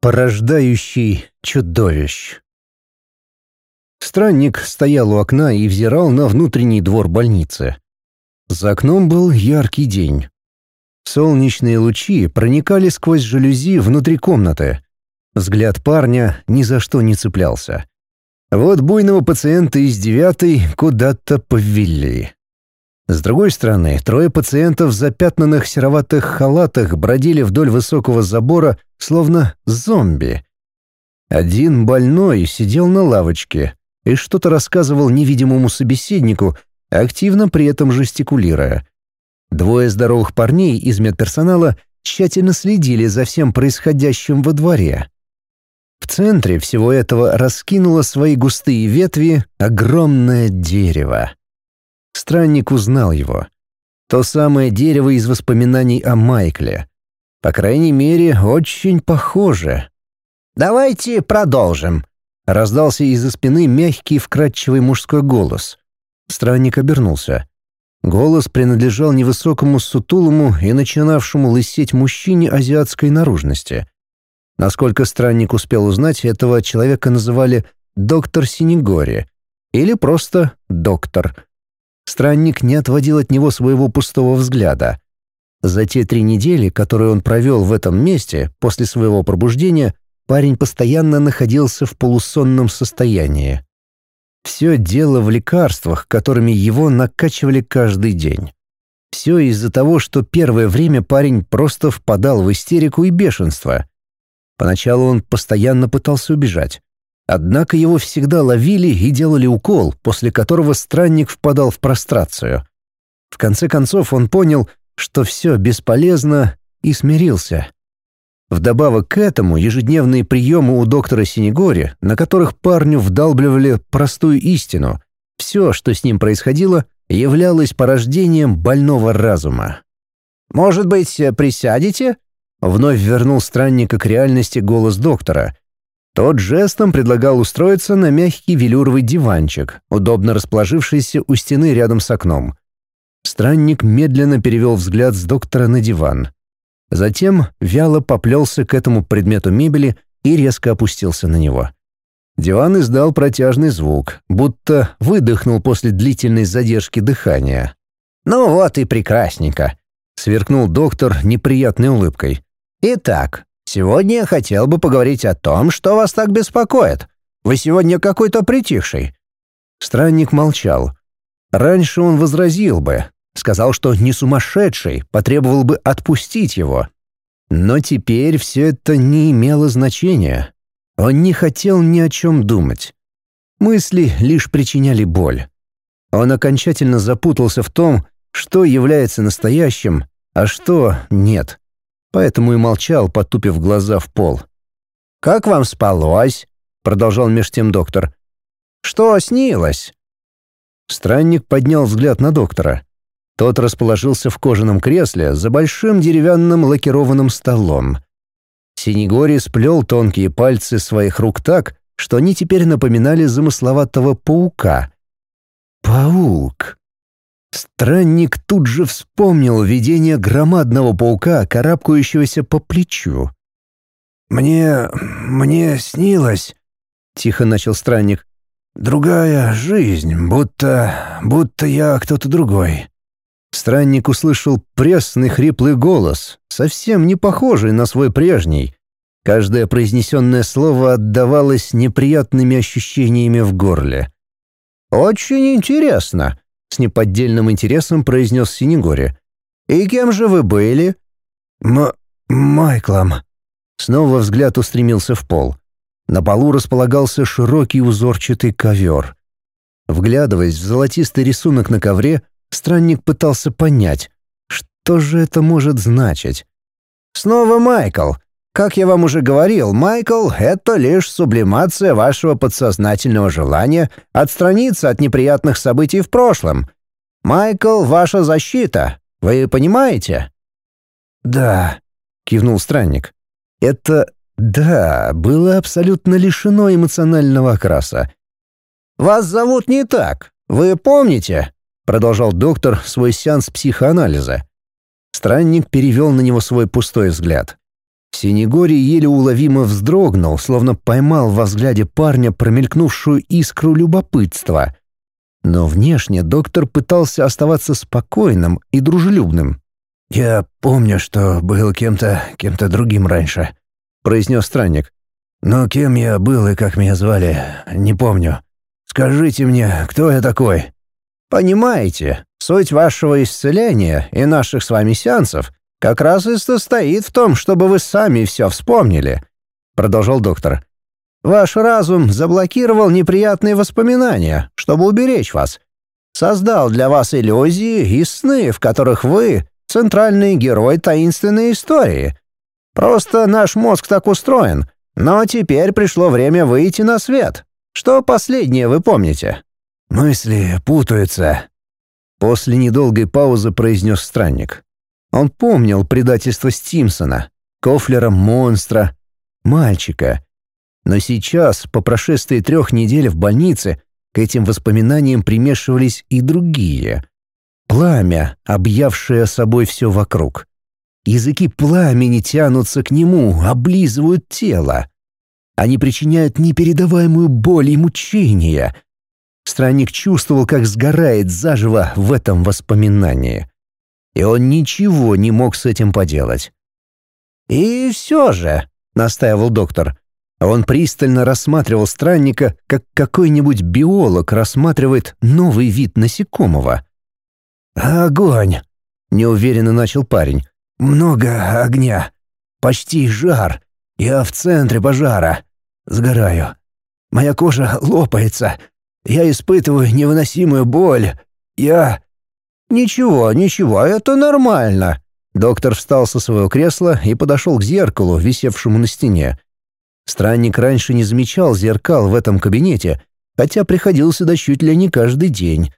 порождающий чудовищ. Странник стоял у окна и взирал на внутренний двор больницы. За окном был яркий день. Солнечные лучи проникали сквозь жалюзи внутри комнаты. Взгляд парня ни за что не цеплялся. Вот буйного пациента из девятой куда-то повели. С другой стороны, трое пациентов в запятнанных сероватых халатах бродили вдоль высокого забора, словно зомби. Один больной сидел на лавочке и что-то рассказывал невидимому собеседнику, активно при этом жестикулируя. Двое здоровых парней из медперсонала тщательно следили за всем происходящим во дворе. В центре всего этого раскинуло свои густые ветви огромное дерево. Странник узнал его. То самое дерево из воспоминаний о Майкле. По крайней мере, очень похоже. «Давайте продолжим», — раздался из-за спины мягкий вкрадчивый мужской голос. Странник обернулся. Голос принадлежал невысокому сутулому и начинавшему лысеть мужчине азиатской наружности. Насколько странник успел узнать, этого человека называли «доктор Синегори» или просто «доктор». Странник не отводил от него своего пустого взгляда. За те три недели, которые он провел в этом месте после своего пробуждения, парень постоянно находился в полусонном состоянии. Все дело в лекарствах, которыми его накачивали каждый день. Все из-за того, что первое время парень просто впадал в истерику и бешенство. Поначалу он постоянно пытался убежать. Однако его всегда ловили и делали укол, после которого странник впадал в прострацию. В конце концов он понял, что все бесполезно, и смирился. Вдобавок к этому ежедневные приемы у доктора Синегори, на которых парню вдалбливали простую истину. Все, что с ним происходило, являлось порождением больного разума. «Может быть, присядете?» Вновь вернул странника к реальности голос доктора, тот жестом предлагал устроиться на мягкий велюровый диванчик, удобно расположившийся у стены рядом с окном. Странник медленно перевел взгляд с доктора на диван. Затем вяло поплелся к этому предмету мебели и резко опустился на него. Диван издал протяжный звук, будто выдохнул после длительной задержки дыхания. «Ну вот и прекрасненько», — сверкнул доктор неприятной улыбкой. «Итак, Сегодня я хотел бы поговорить о том, что вас так беспокоит. Вы сегодня какой-то притихший». Странник молчал. Раньше он возразил бы, сказал, что не сумасшедший, потребовал бы отпустить его. Но теперь все это не имело значения. Он не хотел ни о чем думать. Мысли лишь причиняли боль. Он окончательно запутался в том, что является настоящим, а что нет поэтому и молчал, потупив глаза в пол. «Как вам спалось?» — продолжал меж тем доктор. «Что снилось?» Странник поднял взгляд на доктора. Тот расположился в кожаном кресле за большим деревянным лакированным столом. Синегори сплел тонкие пальцы своих рук так, что они теперь напоминали замысловатого паука. Паук. Странник тут же вспомнил видение громадного паука, карабкающегося по плечу. «Мне... мне снилось...» — тихо начал странник. «Другая жизнь, будто... будто я кто-то другой». Странник услышал пресный хриплый голос, совсем не похожий на свой прежний. Каждое произнесенное слово отдавалось неприятными ощущениями в горле. «Очень интересно», с неподдельным интересом произнес Синегори. «И кем же вы были?» «М... Майклом». Снова взгляд устремился в пол. На полу располагался широкий узорчатый ковер. Вглядываясь в золотистый рисунок на ковре, странник пытался понять, что же это может значить. «Снова Майкл. Как я вам уже говорил, Майкл — это лишь сублимация вашего подсознательного желания отстраниться от неприятных событий в прошлом. Майкл — ваша защита. Вы понимаете?» «Да», — кивнул странник. «Это «да» было абсолютно лишено эмоционального окраса. «Вас зовут не так. Вы помните?» — продолжал доктор свой сеанс психоанализа. Странник перевел на него свой пустой взгляд. Синегорий еле уловимо вздрогнул, словно поймал во взгляде парня промелькнувшую искру любопытства. Но внешне доктор пытался оставаться спокойным и дружелюбным. «Я помню, что был кем-то, кем-то другим раньше», — произнес странник. «Но кем я был и как меня звали, не помню. Скажите мне, кто я такой?» «Понимаете, суть вашего исцеления и наших с вами сеансов как раз и состоит в том, чтобы вы сами все вспомнили», — продолжал доктор. «Ваш разум заблокировал неприятные воспоминания, чтобы уберечь вас. Создал для вас иллюзии и сны, в которых вы — центральный герой таинственной истории. Просто наш мозг так устроен, но теперь пришло время выйти на свет. Что последнее вы помните?» «Мысли путаются», — после недолгой паузы произнес странник. Он помнил предательство Стимсона, Кофлера монстра, мальчика. Но сейчас, по прошествии трех недель в больнице, к этим воспоминаниям примешивались и другие. Пламя, объявшее собой все вокруг. Языки пламени тянутся к нему, облизывают тело. Они причиняют непередаваемую боль и мучения — Странник чувствовал, как сгорает заживо в этом воспоминании. И он ничего не мог с этим поделать. «И все же», — настаивал доктор, он пристально рассматривал странника, как какой-нибудь биолог рассматривает новый вид насекомого. «Огонь!» — неуверенно начал парень. «Много огня. Почти жар. Я в центре пожара. Сгораю. Моя кожа лопается. Я испытываю невыносимую боль. Я...» «Ничего, ничего, это нормально». Доктор встал со своего кресла и подошел к зеркалу, висевшему на стене. Странник раньше не замечал зеркал в этом кабинете, хотя приходил сюда чуть ли не каждый день.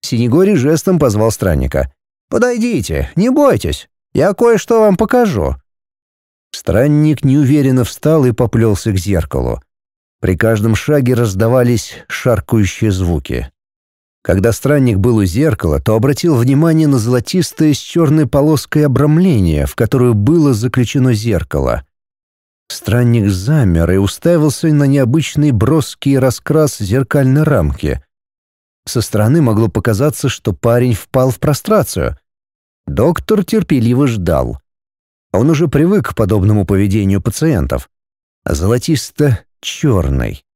Синегорий жестом позвал странника. «Подойдите, не бойтесь, я кое-что вам покажу». Странник неуверенно встал и поплелся к зеркалу. При каждом шаге раздавались шаркающие звуки. Когда странник был у зеркала, то обратил внимание на золотистое с черной полоской обрамление, в которое было заключено зеркало. Странник замер и уставился на необычный броский раскрас зеркальной рамки. Со стороны могло показаться, что парень впал в прострацию. Доктор терпеливо ждал. Он уже привык к подобному поведению пациентов. Золотисто черной.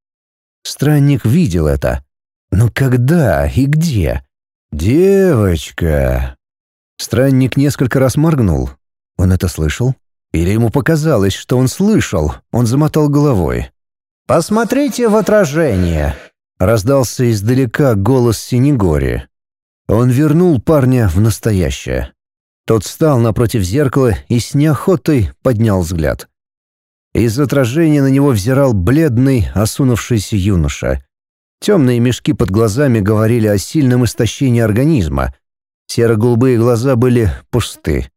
Странник видел это. Но когда и где? «Девочка!» Странник несколько раз моргнул. Он это слышал? Или ему показалось, что он слышал? Он замотал головой. «Посмотрите в отражение!» Раздался издалека голос Синегори. Он вернул парня в настоящее. Тот встал напротив зеркала и с неохотой поднял взгляд. Из отражения на него взирал бледный, осунувшийся юноша. Темные мешки под глазами говорили о сильном истощении организма. Серо-голубые глаза были пусты.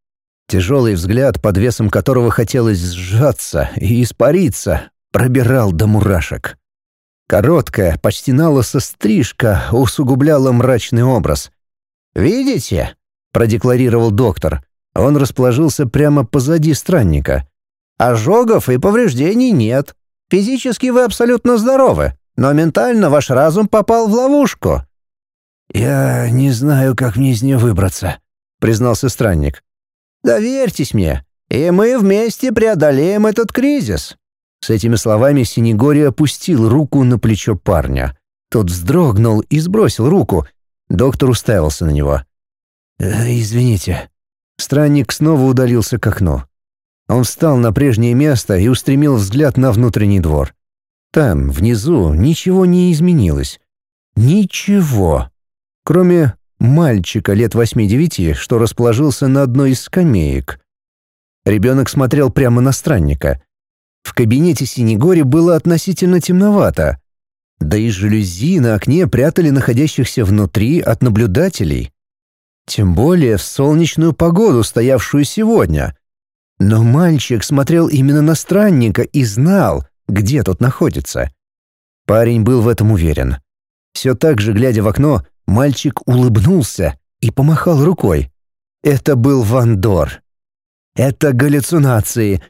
Тяжелый взгляд, под весом которого хотелось сжаться и испариться, пробирал до мурашек. Короткая, почти налысо стрижка усугубляла мрачный образ. «Видите?» — продекларировал доктор. Он расположился прямо позади странника. Ожогов и повреждений нет. Физически вы абсолютно здоровы, но ментально ваш разум попал в ловушку». «Я не знаю, как мне из нее выбраться», — признался странник. «Доверьтесь мне, и мы вместе преодолеем этот кризис». С этими словами Синегорий опустил руку на плечо парня. Тот вздрогнул и сбросил руку. Доктор уставился на него. «Э, «Извините». Странник снова удалился к окну. Он встал на прежнее место и устремил взгляд на внутренний двор. Там, внизу, ничего не изменилось. Ничего. Кроме мальчика лет восьми-девяти, что расположился на одной из скамеек. Ребенок смотрел прямо на странника. В кабинете Синегори было относительно темновато. Да и жалюзи на окне прятали находящихся внутри от наблюдателей. Тем более в солнечную погоду, стоявшую сегодня — но мальчик смотрел именно на странника и знал, где тот находится. Парень был в этом уверен. Все так же, глядя в окно, мальчик улыбнулся и помахал рукой. Это был Вандор. Это галлюцинации.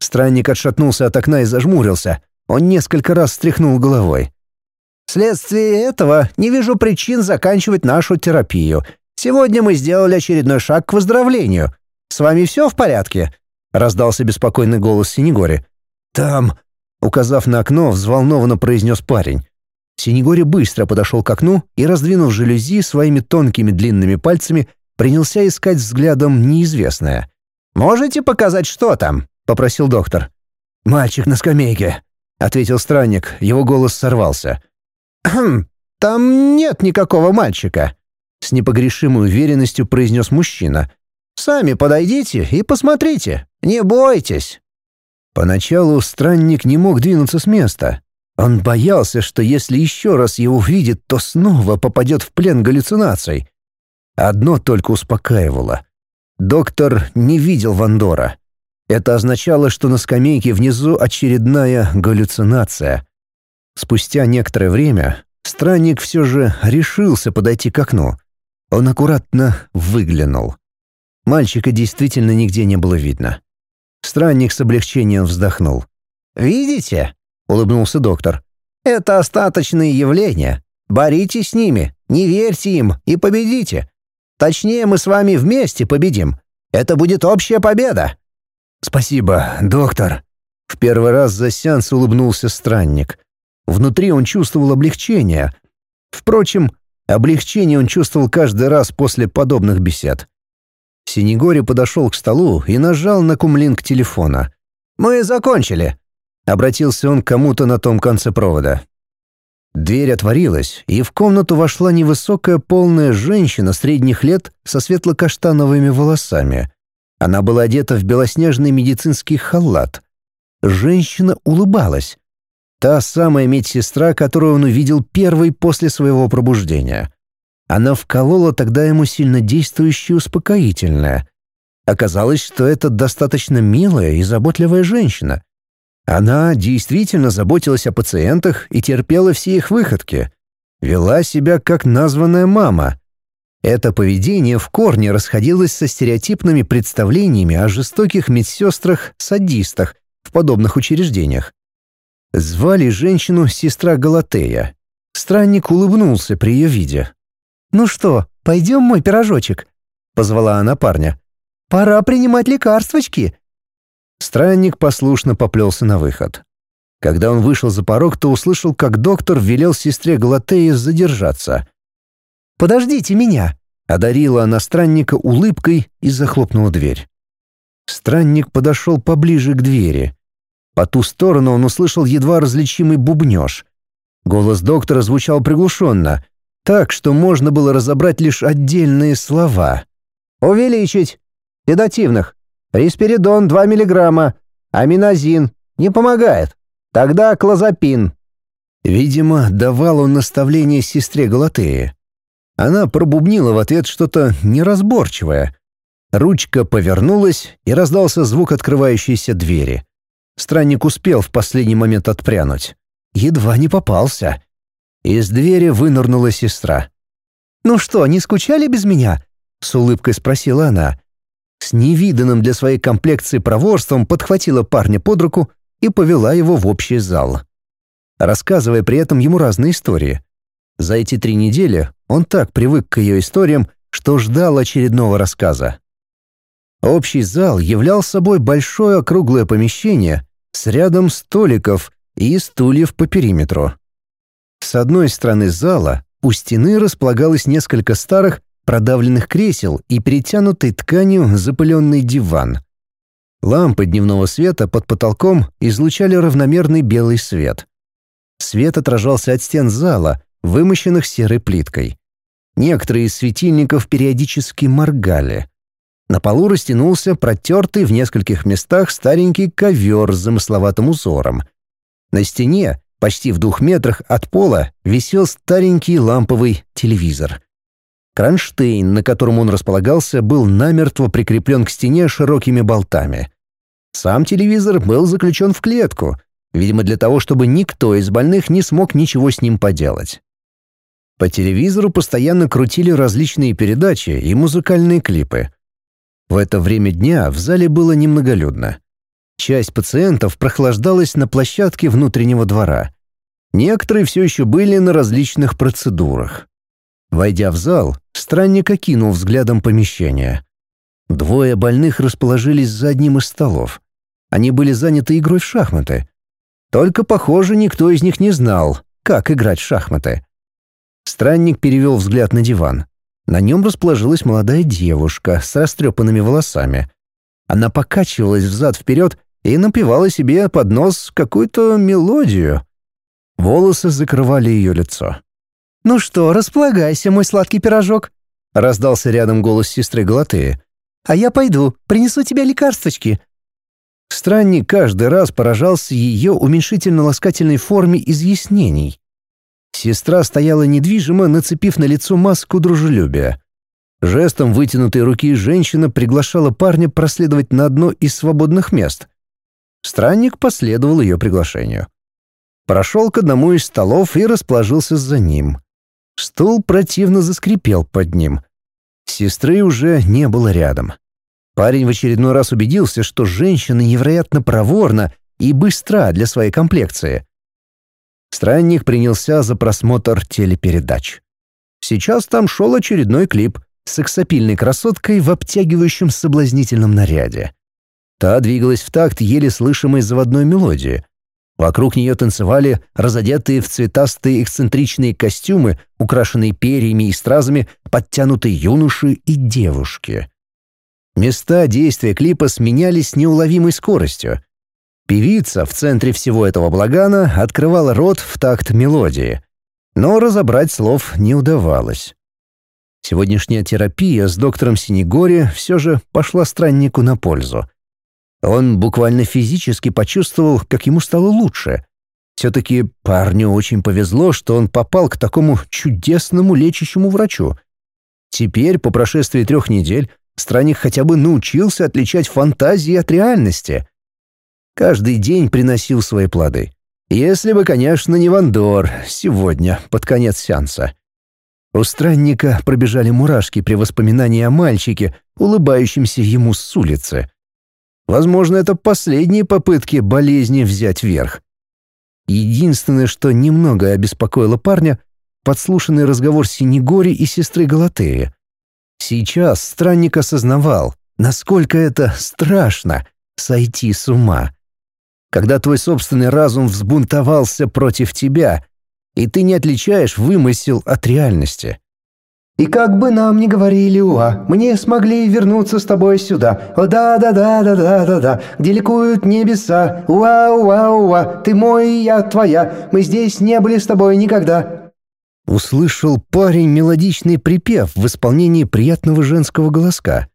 Странник отшатнулся от окна и зажмурился. Он несколько раз встряхнул головой. «Вследствие этого не вижу причин заканчивать нашу терапию. Сегодня мы сделали очередной шаг к выздоровлению. С вами все в порядке?» — раздался беспокойный голос Синегори. «Там», — указав на окно, взволнованно произнес парень. Синегори быстро подошел к окну и, раздвинув жалюзи своими тонкими длинными пальцами, принялся искать взглядом неизвестное. «Можете показать, что там?» — попросил доктор. «Мальчик на скамейке», — ответил странник, его голос сорвался. «Хм, там нет никакого мальчика», — с непогрешимой уверенностью произнес мужчина. «Сами подойдите и посмотрите, не бойтесь». Поначалу странник не мог двинуться с места. Он боялся, что если еще раз его увидит, то снова попадет в плен галлюцинаций. Одно только успокаивало. Доктор не видел Вандора. Это означало, что на скамейке внизу очередная галлюцинация. Спустя некоторое время странник все же решился подойти к окну. Он аккуратно выглянул. Мальчика действительно нигде не было видно. Странник с облегчением вздохнул. «Видите?» — улыбнулся доктор. «Это остаточные явления. Боритесь с ними, не верьте им и победите. Точнее, мы с вами вместе победим. Это будет общая победа». «Спасибо, доктор». В первый раз за сеанс улыбнулся странник. Внутри он чувствовал облегчение. Впрочем, облегчение он чувствовал каждый раз после подобных бесед. Синегори подошел к столу и нажал на кумлинг телефона. «Мы закончили», — обратился он к кому-то на том конце провода. Дверь отворилась, и в комнату вошла невысокая полная женщина средних лет со светло-каштановыми волосами. Она была одета в белоснежный медицинский халат. Женщина улыбалась. Та самая медсестра, которую он увидел первой после своего пробуждения. Она вколола тогда ему сильно действующее успокоительное. Оказалось, что это достаточно милая и заботливая женщина — она действительно заботилась о пациентах и терпела все их выходки. Вела себя как названная мама. Это поведение в корне расходилось со стереотипными представлениями о жестоких медсестрах-садистах в подобных учреждениях. Звали женщину сестра Галатея. Странник улыбнулся при ее виде. «Ну что, пойдем мой пирожочек?» — позвала она парня. «Пора принимать лекарствочки. Странник послушно поплелся на выход. Когда он вышел за порог, то услышал, как доктор велел сестре Галатеи задержаться. «Подождите меня!» — одарила она странника улыбкой и захлопнула дверь. Странник подошел поближе к двери. По ту сторону он услышал едва различимый бубнеж. Голос доктора звучал приглушенно, так, что можно было разобрать лишь отдельные слова. «Увеличить! Седативных! Рисперидон 2 мг, аминозин. Не помогает. Тогда клозапин». Видимо, давал он наставление сестре Галатеи. Она пробубнила в ответ что-то неразборчивое. Ручка повернулась, и раздался звук открывающейся двери. Странник успел в последний момент отпрянуть. Едва не попался. Из двери вынырнула сестра. «Ну что, не скучали без меня?» — с улыбкой спросила она с невиданным для своей комплекции проворством подхватила парня под руку и повела его в общий зал. Рассказывая при этом ему разные истории. За эти три недели он так привык к ее историям, что ждал очередного рассказа. Общий зал являл собой большое округлое помещение с рядом столиков и стульев по периметру. С одной стороны зала у стены располагалось несколько старых продавленных кресел и перетянутый тканью запыленный диван. Лампы дневного света под потолком излучали равномерный белый свет. Свет отражался от стен зала, вымощенных серой плиткой. Некоторые из светильников периодически моргали. На полу растянулся протертый в нескольких местах старенький ковер с замысловатым узором. На стене, почти в двух метрах от пола, висел старенький ламповый телевизор — Кронштейн, на котором он располагался, был намертво прикреплен к стене широкими болтами. Сам телевизор был заключен в клетку, видимо, для того, чтобы никто из больных не смог ничего с ним поделать. По телевизору постоянно крутили различные передачи и музыкальные клипы. В это время дня в зале было немноголюдно. Часть пациентов прохлаждалась на площадке внутреннего двора. Некоторые все еще были на различных процедурах. Войдя в зал, странник окинул взглядом помещение. Двое больных расположились за одним из столов. Они были заняты игрой в шахматы. Только, похоже, никто из них не знал, как играть в шахматы. Странник перевел взгляд на диван. На нем расположилась молодая девушка с растрепанными волосами. Она покачивалась взад-вперед и напевала себе под нос какую-то мелодию. Волосы закрывали ее лицо. «Ну что, располагайся, мой сладкий пирожок», — раздался рядом голос сестры Галатеи. «А я пойду, принесу тебе лекарствочки». Странник каждый раз поражался ее уменьшительно-ласкательной форме изъяснений. Сестра стояла недвижимо, нацепив на лицо маску дружелюбия. Жестом вытянутой руки женщина приглашала парня проследовать на одно из свободных мест. Странник последовал ее приглашению. Прошел к одному из столов и расположился за ним. Стул противно заскрипел под ним. Сестры уже не было рядом. Парень в очередной раз убедился, что женщина невероятно проворна и быстра для своей комплекции. Странник принялся за просмотр телепередач. Сейчас там шел очередной клип сексапильной красоткой в обтягивающем соблазнительном наряде. Та двигалась в такт еле слышимой заводной мелодии. Вокруг нее танцевали разодетые в цветастые эксцентричные костюмы, украшенные перьями и стразами, подтянутые юноши и девушки. Места действия клипа сменялись неуловимой скоростью. Певица в центре всего этого благана открывала рот в такт мелодии, но разобрать слов не удавалось. Сегодняшняя терапия с доктором Синегори все же пошла страннику на пользу. Он буквально физически почувствовал, как ему стало лучше. Все-таки парню очень повезло, что он попал к такому чудесному лечащему врачу. Теперь, по прошествии трех недель, странник хотя бы научился отличать фантазии от реальности. Каждый день приносил свои плоды. Если бы, конечно, не Вандор сегодня, под конец сеанса. У странника пробежали мурашки при воспоминании о мальчике, улыбающемся ему с улицы. Возможно, это последние попытки болезни взять верх. Единственное, что немного обеспокоило парня, подслушанный разговор Синегори и сестры Галатеи. Сейчас странник осознавал, насколько это страшно — сойти с ума. Когда твой собственный разум взбунтовался против тебя, и ты не отличаешь вымысел от реальности. И как бы нам ни говорили, уа, мы не смогли вернуться с тобой сюда. О да-да-да-да-да-да-да, где ликуют небеса. Уа-уа-уа, ты мой, я твоя. Мы здесь не были с тобой никогда. Услышал парень мелодичный припев в исполнении приятного женского голоска.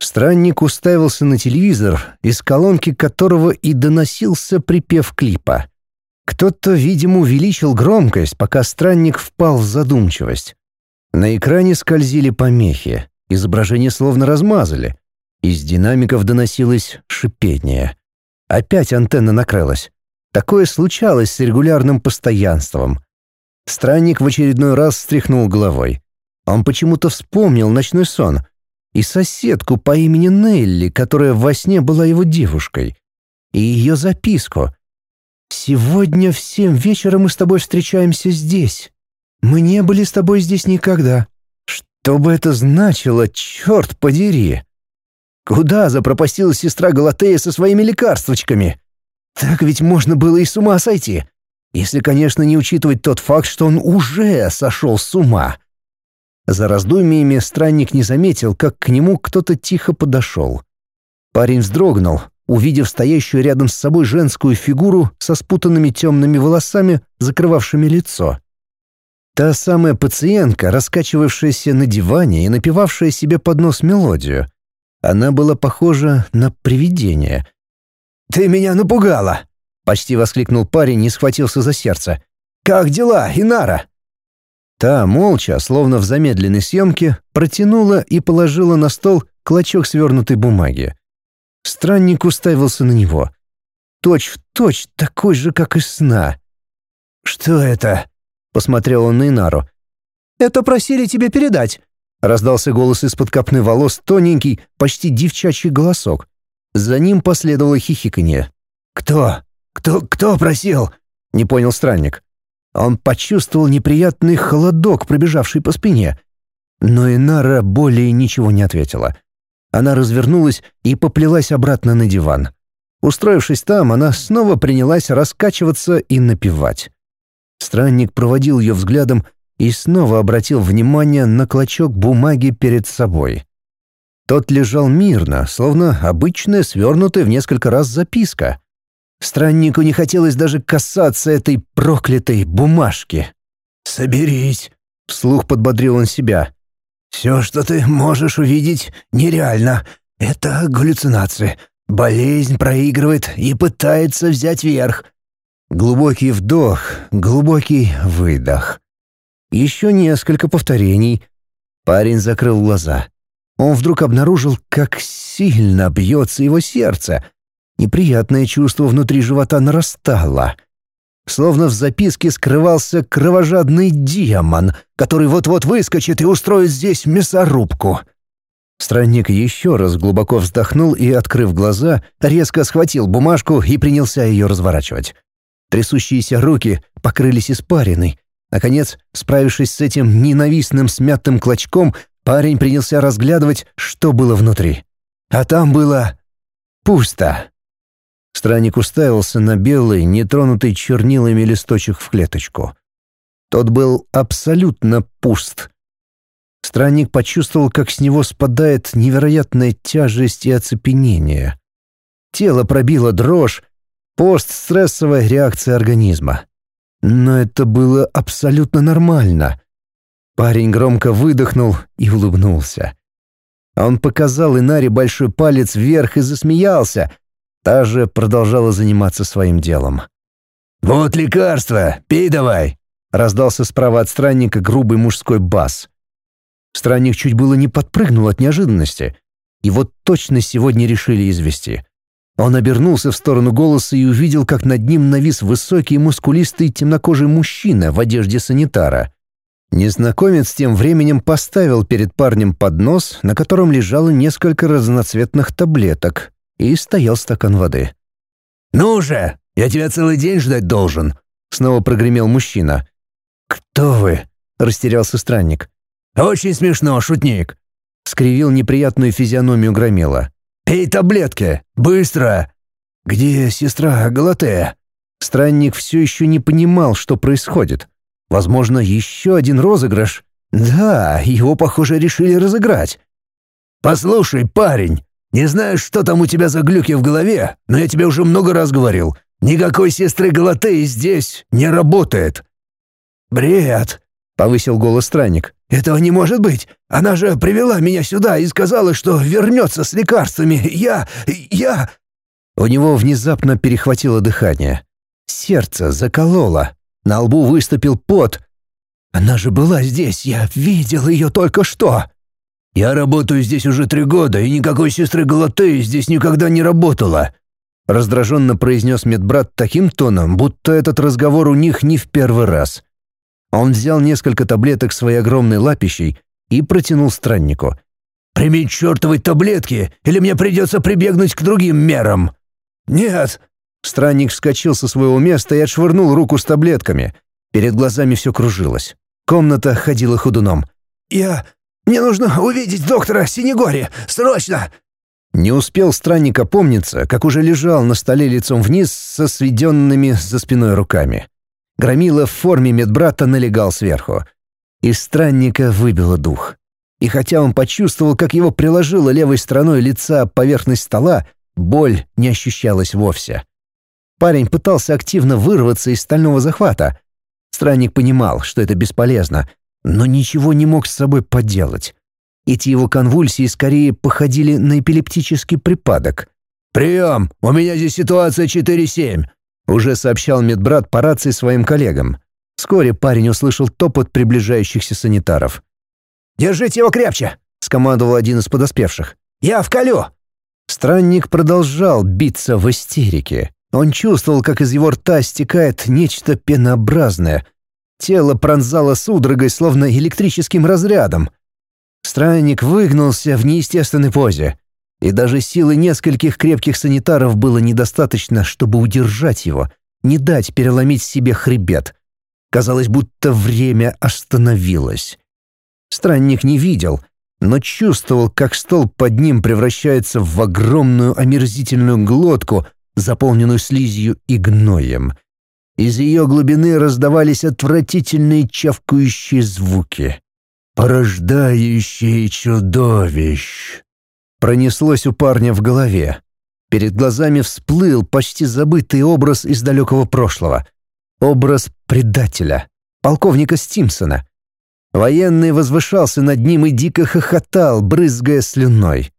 Странник уставился на телевизор, из колонки которого и доносился припев клипа. Кто-то, видимо, увеличил громкость, пока странник впал в задумчивость. На экране скользили помехи, изображение словно размазали. Из динамиков доносилось шипение. Опять антенна накрылась. Такое случалось с регулярным постоянством. Странник в очередной раз встряхнул головой. Он почему-то вспомнил ночной сон и соседку по имени Нелли, которая во сне была его девушкой, и ее записку. «Сегодня в семь вечера мы с тобой встречаемся здесь». Мы не были с тобой здесь никогда. Что бы это значило, черт подери? Куда запропастилась сестра Галатея со своими лекарствочками? Так ведь можно было и с ума сойти. Если, конечно, не учитывать тот факт, что он уже сошел с ума. За раздумьями странник не заметил, как к нему кто-то тихо подошел. Парень вздрогнул, увидев стоящую рядом с собой женскую фигуру со спутанными темными волосами, закрывавшими лицо. Та самая пациентка, раскачивавшаяся на диване и напевавшая себе под нос мелодию. Она была похожа на привидение. «Ты меня напугала!» — почти воскликнул парень и схватился за сердце. «Как дела, Инара?» Та, молча, словно в замедленной съемке, протянула и положила на стол клочок свернутой бумаги. Странник уставился на него. Точь в точь такой же, как из сна. «Что это?» Посмотрел он на Инару. «Это просили тебе передать», — раздался голос из-под копны волос, тоненький, почти девчачий голосок. За ним последовало хихиканье. «Кто? Кто, кто просил?» — не понял странник. Он почувствовал неприятный холодок, пробежавший по спине. Но Инара более ничего не ответила. Она развернулась и поплелась обратно на диван. Устроившись там, она снова принялась раскачиваться и напевать. Странник проводил ее взглядом и снова обратил внимание на клочок бумаги перед собой. Тот лежал мирно, словно обычная свернутая в несколько раз записка. Страннику не хотелось даже касаться этой проклятой бумажки. «Соберись», — вслух подбодрил он себя. «Все, что ты можешь увидеть, нереально. Это галлюцинации. Болезнь проигрывает и пытается взять верх». Глубокий вдох, глубокий выдох. Еще несколько повторений. Парень закрыл глаза. Он вдруг обнаружил, как сильно бьется его сердце. Неприятное чувство внутри живота нарастало. Словно в записке скрывался кровожадный демон, который вот-вот выскочит и устроит здесь мясорубку. Странник еще раз глубоко вздохнул и, открыв глаза, резко схватил бумажку и принялся ее разворачивать. Трясущиеся руки покрылись испариной. Наконец, справившись с этим ненавистным смятым клочком, парень принялся разглядывать, что было внутри. А там было... пусто. Странник уставился на белый, нетронутый чернилами листочек в клеточку. Тот был абсолютно пуст. Странник почувствовал, как с него спадает невероятная тяжесть и оцепенение. Тело пробило дрожь, постстрессовая реакция организма. Но это было абсолютно нормально. Парень громко выдохнул и улыбнулся. Он показал Инаре большой палец вверх и засмеялся — Та же продолжала заниматься своим делом. «Вот лекарство, пей давай!» — раздался справа от странника грубый мужской бас. Странник чуть было не подпрыгнул от неожиданности. И вот точно сегодня решили извести. Он обернулся в сторону голоса и увидел, как над ним навис высокий мускулистый темнокожий мужчина в одежде санитара. Незнакомец тем временем поставил перед парнем поднос, на котором лежало несколько разноцветных таблеток, и стоял стакан воды. «Ну же, я тебя целый день ждать должен», — снова прогремел мужчина. «Кто вы?» — растерялся странник. «Очень смешно, шутник», — скривил неприятную физиономию Громила. «Пей таблетки! Быстро!» «Где сестра Галатея?» Странник все еще не понимал, что происходит. Возможно, еще один розыгрыш. Да, его, похоже, решили разыграть. «Послушай, парень, не знаю, что там у тебя за глюки в голове, но я тебе уже много раз говорил. Никакой сестры Галатеи здесь не работает». «Бред!» — повысил голос странник. «Этого не может быть! Она же привела меня сюда и сказала, что вернется с лекарствами. Я... я...» У него внезапно перехватило дыхание. Сердце закололо. На лбу выступил пот. «Она же была здесь, я видел ее только что!» «Я работаю здесь уже три года, и никакой сестры Галатеи здесь никогда не работала», раздраженно произнес медбрат таким тоном, будто этот разговор у них не в первый раз. Он взял несколько таблеток своей огромной лапищей и протянул страннику. «Прими чертовы таблетки, или мне придется прибегнуть к другим мерам!» «Нет!» Странник вскочил со своего места и отшвырнул руку с таблетками. Перед глазами все кружилось. Комната ходила ходуном. «Я... Мне нужно увидеть доктора Синегори! Срочно!» Не успел странник опомниться, как уже лежал на столе лицом вниз со сведенными за спиной руками. Громила в форме медбрата налегал сверху. Из странника выбило дух. И хотя он почувствовал, как его приложило левой стороной лица поверхность стола, боль не ощущалась вовсе. Парень пытался активно вырваться из стального захвата. Странник понимал, что это бесполезно, но ничего не мог с собой поделать. Эти его конвульсии скорее походили на эпилептический припадок. «Прием! У меня здесь ситуация 4-7!» уже сообщал медбрат по рации своим коллегам. Вскоре парень услышал топот приближающихся санитаров. «Держите его крепче!» — скомандовал один из подоспевших. «Я вколю!» Странник продолжал биться в истерике. Он чувствовал, как из его рта стекает нечто пенообразное, Тело пронзало судорогой, словно электрическим разрядом. Странник выгнулся в неестественной позе. и даже силы нескольких крепких санитаров было недостаточно, чтобы удержать его, не дать переломить себе хребет. Казалось, будто время остановилось. Странник не видел, но чувствовал, как стол под ним превращается в огромную омерзительную глотку, заполненную слизью и гноем. Из ее глубины раздавались отвратительные чавкающие звуки. «Порождающие чудовищ!» Пронеслось у парня в голове. Перед глазами всплыл почти забытый образ из далекого прошлого. Образ предателя, полковника Стимсона. Военный возвышался над ним и дико хохотал, брызгая слюной.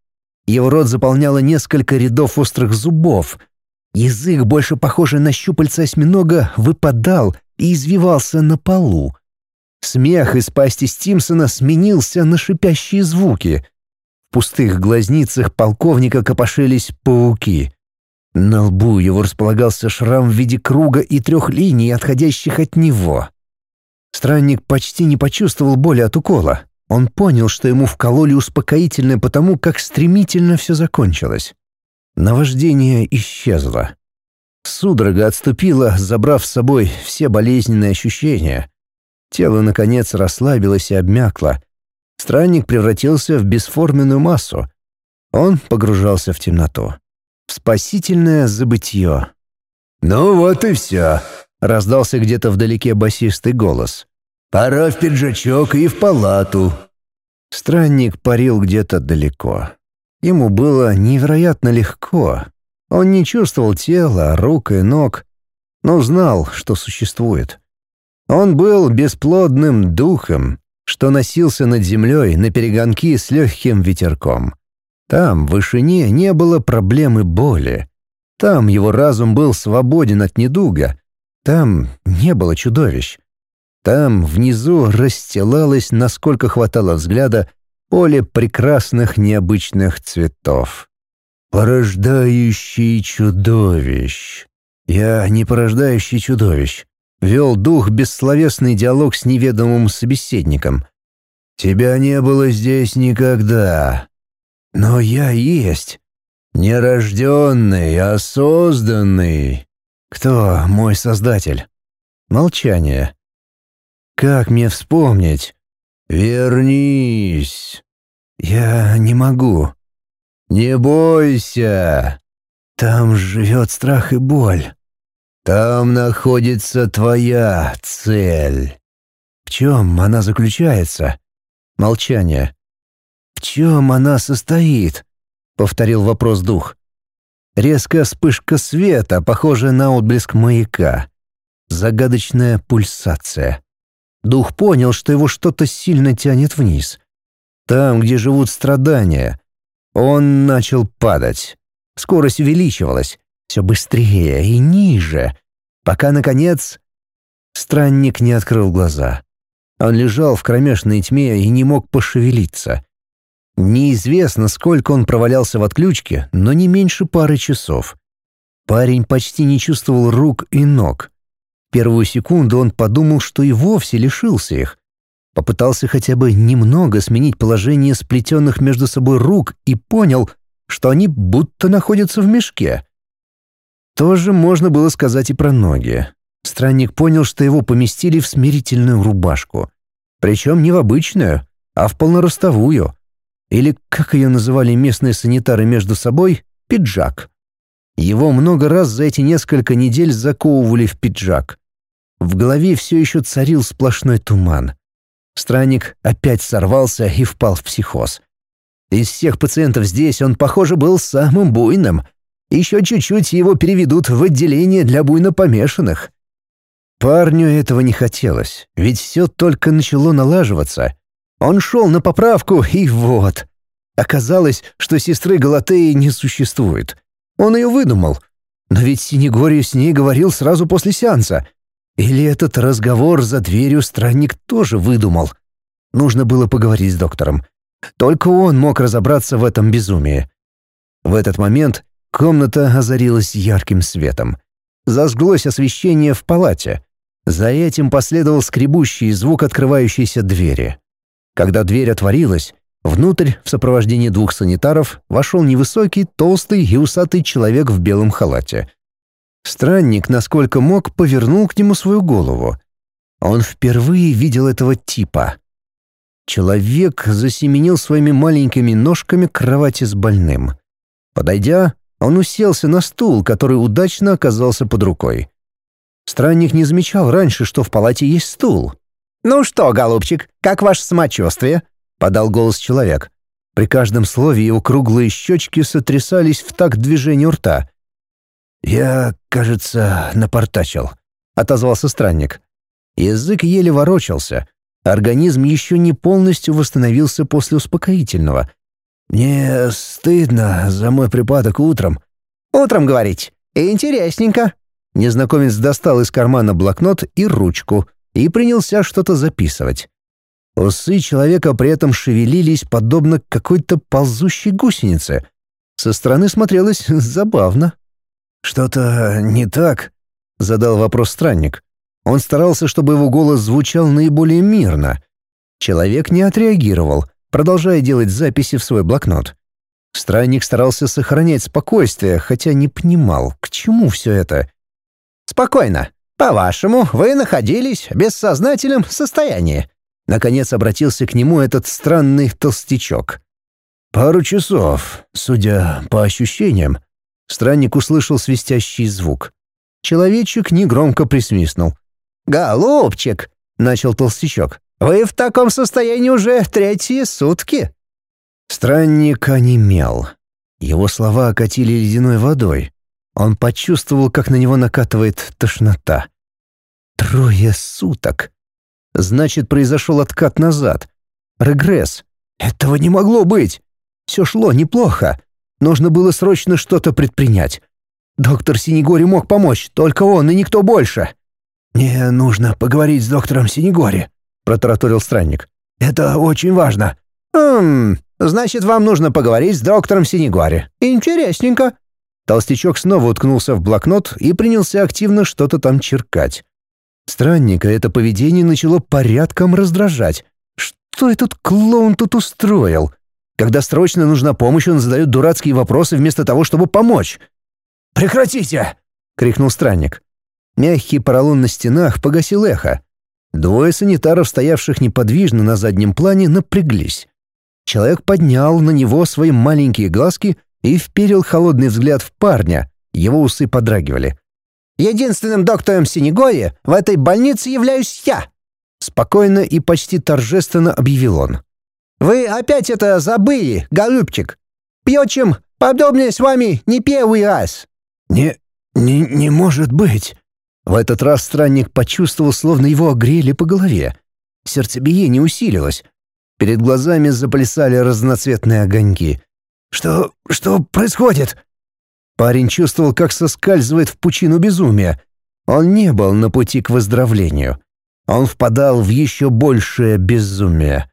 Его рот заполняло несколько рядов острых зубов. Язык, больше похожий на щупальца осьминога, выпадал и извивался на полу. Смех из пасти Стимсона сменился на шипящие звуки. В пустых глазницах полковника копошились пауки. На лбу его располагался шрам в виде круга и трех линий, отходящих от него. Странник почти не почувствовал боли от укола. Он понял, что ему вкололи успокоительное потому, как стремительно все закончилось. Наваждение исчезло. Судорога отступила, забрав с собой все болезненные ощущения. Тело, наконец, расслабилось и обмякло. Странник превратился в бесформенную массу. Он погружался в темноту. В спасительное забытье. «Ну вот и все», — раздался где-то вдалеке басистый голос. «Пора в пиджачок и в палату». Странник парил где-то далеко. Ему было невероятно легко. Он не чувствовал тела, рук и ног, но знал, что существует. Он был бесплодным духом, что носился над землей на перегонки с легким ветерком. Там, в вышине, не было проблемы боли. Там его разум был свободен от недуга. Там не было чудовищ. Там внизу расстилалось, насколько хватало взгляда, поле прекрасных необычных цветов. «Порождающий чудовищ». «Я не порождающий чудовищ», — вел дух бессловесный диалог с неведомым собеседником. «Тебя не было здесь никогда. Но я есть. Нерожденный, а созданный. Кто мой создатель?» Молчание. «Как мне вспомнить?» «Вернись!» «Я не могу». «Не бойся!» «Там живет страх и боль». «Там находится твоя цель». «В чем она заключается?» Молчание. «В чем она состоит?» — повторил вопрос дух. Резкая вспышка света, похожая на отблеск маяка. Загадочная пульсация. Дух понял, что его что-то сильно тянет вниз. Там, где живут страдания. Он начал падать. Скорость увеличивалась. Все быстрее и ниже. Пока, наконец... Странник не открыл глаза. Он лежал в кромешной тьме и не мог пошевелиться. Неизвестно, сколько он провалялся в отключке, но не меньше пары часов. Парень почти не чувствовал рук и ног. Первую секунду он подумал, что и вовсе лишился их. Попытался хотя бы немного сменить положение сплетенных между собой рук и понял, что они будто находятся в мешке. Тоже можно было сказать и про ноги. Странник понял, что его поместили в смирительную рубашку. Причем не в обычную, а в полноростовую. Или, как ее называли местные санитары между собой, пиджак. Его много раз за эти несколько недель заковывали в пиджак. В голове все еще царил сплошной туман. Странник опять сорвался и впал в психоз. Из всех пациентов здесь он, похоже, был самым буйным. Еще чуть-чуть его переведут в отделение для буйно помешанных. Парню этого не хотелось, ведь все только начало налаживаться. Он шел на поправку, и вот. Оказалось, что сестры Галатеи не существует. Он ее выдумал. Но ведь Синегорий с ней говорил сразу после сеанса. Или этот разговор за дверью странник тоже выдумал? Нужно было поговорить с доктором. Только он мог разобраться в этом безумии. В этот момент комната озарилась ярким светом. Зажглось освещение в палате. За этим последовал скребущий звук открывающейся двери. Когда дверь отворилась, Внутрь, в сопровождении двух санитаров, вошел невысокий, толстый и усатый человек в белом халате. Странник, насколько мог, повернул к нему свою голову. Он впервые видел этого типа. Человек засеменил своими маленькими ножками к кровати с больным. Подойдя, он уселся на стул, который удачно оказался под рукой. Странник не замечал раньше, что в палате есть стул. «Ну что, голубчик, как ваше самочувствие?» — подал голос человек. При каждом слове его круглые щечки сотрясались в такт движению рта. «Я, кажется, напортачил», — отозвался странник. Язык еле ворочался. Организм еще не полностью восстановился после успокоительного. «Мне стыдно за мой припадок утром». «Утром, говорить? Интересненько». Незнакомец достал из кармана блокнот и ручку и принялся что-то записывать. Усы человека при этом шевелились, подобно какой-то ползущей гусенице. Со стороны смотрелось забавно. «Что-то не так?» — задал вопрос странник. Он старался, чтобы его голос звучал наиболее мирно. Человек не отреагировал, продолжая делать записи в свой блокнот. Странник старался сохранять спокойствие, хотя не понимал, к чему все это. «Спокойно. По-вашему, вы находились в бессознательном состоянии?» Наконец обратился к нему этот странный толстячок. «Пару часов, судя по ощущениям». Странник услышал свистящий звук. Человечек негромко присвистнул. «Голубчик!» — начал толстячок. «Вы в таком состоянии уже третьи сутки!» Странник онемел. Его слова окатили ледяной водой. Он почувствовал, как на него накатывает тошнота. «Трое суток!» Значит, произошел откат назад. Регресс. Этого не могло быть. Все шло неплохо. Нужно было срочно что-то предпринять. Доктор Синегори мог помочь, только он и никто больше. «Мне нужно поговорить с доктором Синегори», — протараторил странник. «Это очень важно». «Хм, значит, вам нужно поговорить с доктором Синегори. Интересненько». Толстячок снова уткнулся в блокнот и принялся активно что-то там черкать. Странника это поведение начало порядком раздражать. Что этот клоун тут устроил? Когда срочно нужна помощь, он задает дурацкие вопросы вместо того, чтобы помочь. «Прекратите!» — крикнул странник. Мягкий поролон на стенах погасил эхо. Двое санитаров, стоявших неподвижно на заднем плане, напряглись. Человек поднял на него свои маленькие глазки и вперил холодный взгляд в парня. Его усы подрагивали. Единственным доктором Синегори в этой больнице являюсь я!» Спокойно и почти торжественно объявил он. «Вы опять это забыли, голубчик. Пьечем, подобное с вами не первый раз». «Не... не... не может быть!» В этот раз странник почувствовал, словно его огрели по голове. Сердцебиение усилилось. Перед глазами заплясали разноцветные огоньки. «Что... что происходит?» Парень чувствовал, как соскальзывает в пучину безумия. Он не был на пути к выздоровлению. Он впадал в еще большее безумие.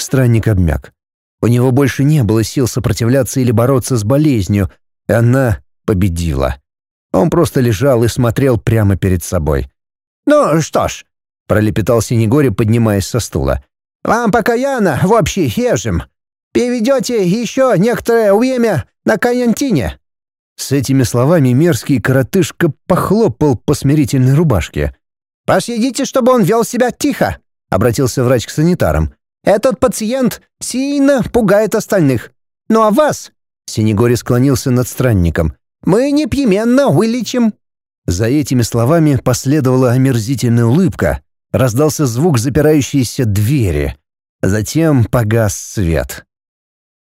Странник обмяк. У него больше не было сил сопротивляться или бороться с болезнью. Она победила. Он просто лежал и смотрел прямо перед собой. «Ну что ж», — пролепетал Синегори, поднимаясь со стула. «Вам покаяно в общий ежем. Переведете еще некоторое время на карантине». С этими словами мерзкий коротышка похлопал по смирительной рубашке. «Последите, чтобы он вел себя тихо», — обратился врач к санитарам. «Этот пациент сильно пугает остальных. Ну а вас?» — Синегори склонился над странником. «Мы непременно вылечим». За этими словами последовала омерзительная улыбка. Раздался звук запирающейся двери. Затем погас свет.